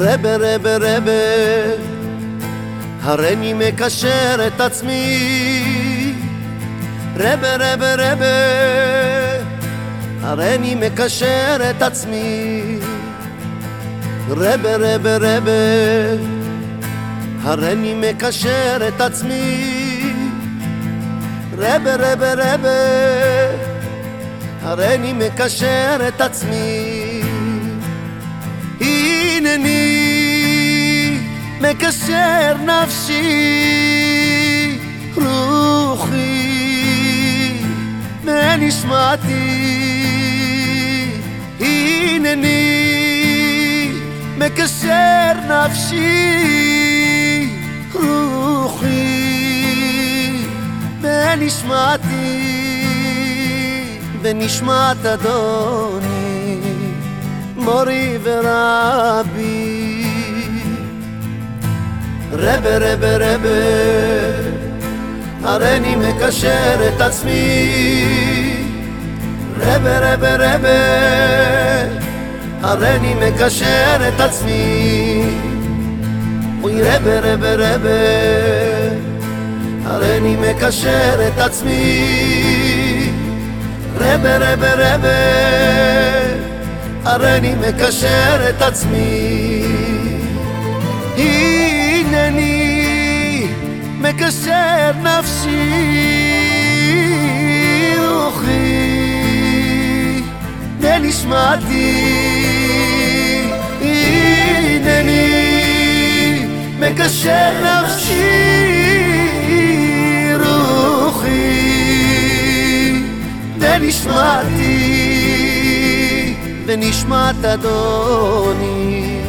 רבה רבה הריני מקשר את עצמי. רבה רבה רבה. הריני מקשר את עצמי. רבה רבה רבה. הריני מקשר את עצמי. רבה רבה רבה. הריני מקשר את עצמי με κασέρ ναυσί ρούχι με νησμάτι. Είναι νη με κασέρ ναυσί ρούχι με νησμάτι. Με νησμάτα δόνι μπορεί βεράμπι רבה רבה רבה. הריני מקשר את עצמי. רבה רבה רבה. הריני מקשר את עצמי. אוי רבה רבה רבה. הריני מקשר את עצמי. רבה רבה רבה. הריני מקשר את עצמי σε ναυσή οχρή νενισμάτη νενή με κασέ ναυσή ρούχη νενισμάτη νενισμάτα τόνι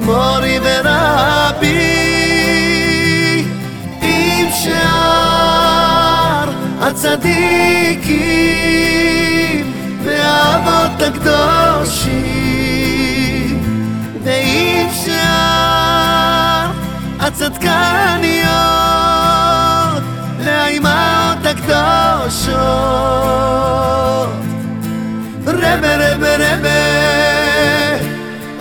μόρι βεράμπη הצדיקים והאבות הקדושים. ועם שאר הצדקניות והאימהות הקדושות. רבה רבה רבה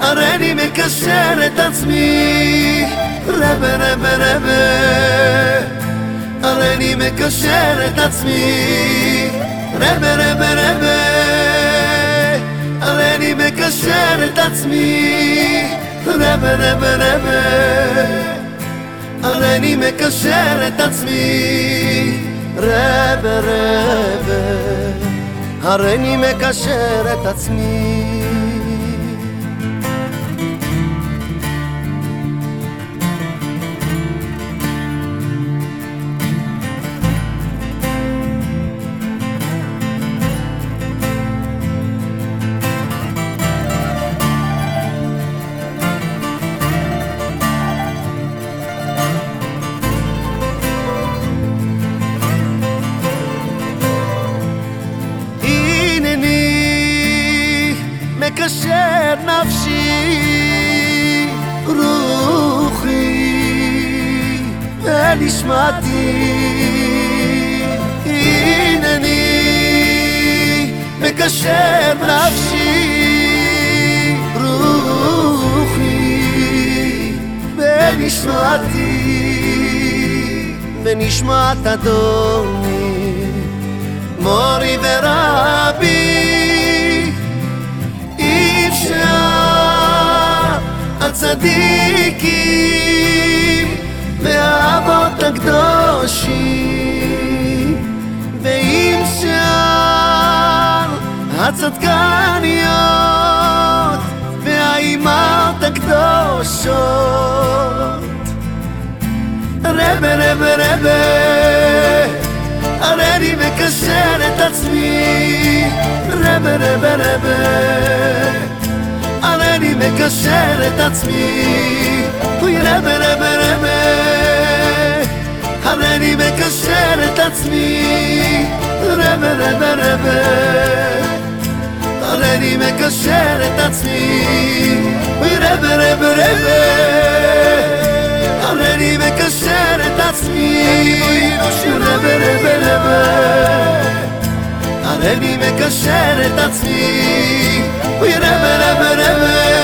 הריני מקשר את עצמי. רבה רבה רבה הריני מקשר את עצמי. רבה רבה רבה. הריני מקשר את עצמי. רבה רבה רבה. הריני מקשר את עצמי. רבה רבה. הריני מקשר את עצמי ונשמעתי הנני מקשר נפשי רוחי ונשמעתי ונשמעת אדוני מורי ורבי הצדיקים והאבות הקדושים. ועם שאר הצדקניות והאימהות הקדושות. רבה רבה רבה הריני מקשר את עצמי. רבה רבה רבה אני מקשר את עצמי. אוי רבה רבה רבה. אני מקשר את עצמי. רבה רבה רבה. אני מקשר את עצמי. רבה רבה רבה. אני מקשר את עצמי. רבה רבה רבה. אני מקשר את עצמי. אוי רבה רבה